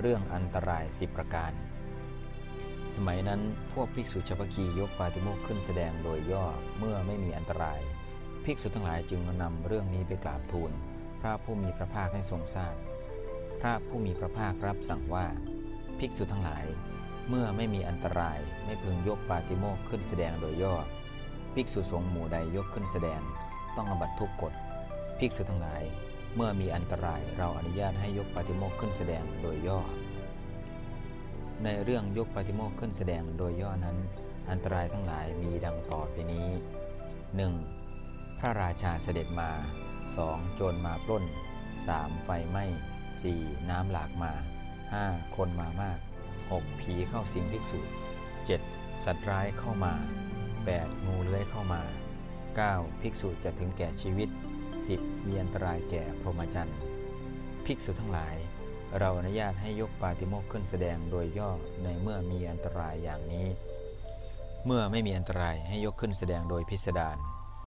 เรื่องอันตรายสิบประการ สมัยนั้นพวกภิกษุชาวพคียกปาติโมกขึ้นแสดงโดยย่อเมื่อไม่มีอันตราย ภิกษุทั้งหลายจึงนำเรื่องนี้ไปกราบทูล พระผู้มีพระภาคให้ทรงทราบ พระผู้มีพระภาครับสั่งว่า ภิกษุทั้งหลาย เมื่อไม่มีอันตรายไม่พึงยกปาติโมกขึ้นแสดงโดยย่อ ภิกษุสงฆ์หมู่ใดยกขึ้นแสดง ต้องอบัตทุกกฎภิกษุทั้งหลาย เมื่อมีอันตรายเราอนุญาตให้ยกปาติโมกขึ้นแสดงโดยย่อ ในเรื่องยกปาติโมกขึ้นแสดงโดยย่อนั้น อันตรายทั้งหลายมีดังต่อไปนี้ 1. พระราชาเสด็จมา 2. โจรมาปล้น 3. ไฟไหม้ 4. น้ำหลากมา 5. คนมามาก 6. ผีเข้าสิงภิกษุ 7. สัตว์ร้ายเข้ามา 8. งูเลื้อยเข้ามา 9. ภิกษุจะถึงแก่ชีวิต 10. มีอันตรายแก่พรหมจรรย์ ภิกษุทั้งหลาย เราอนุญาตให้ยกปาติโมกข์ขึ้นแสดงโดยย่อในเมื่อมีอันตรายอย่างนี้ เมื่อไม่มีอันตรายให้ยกขึ้นแสดงโดยพิสดาร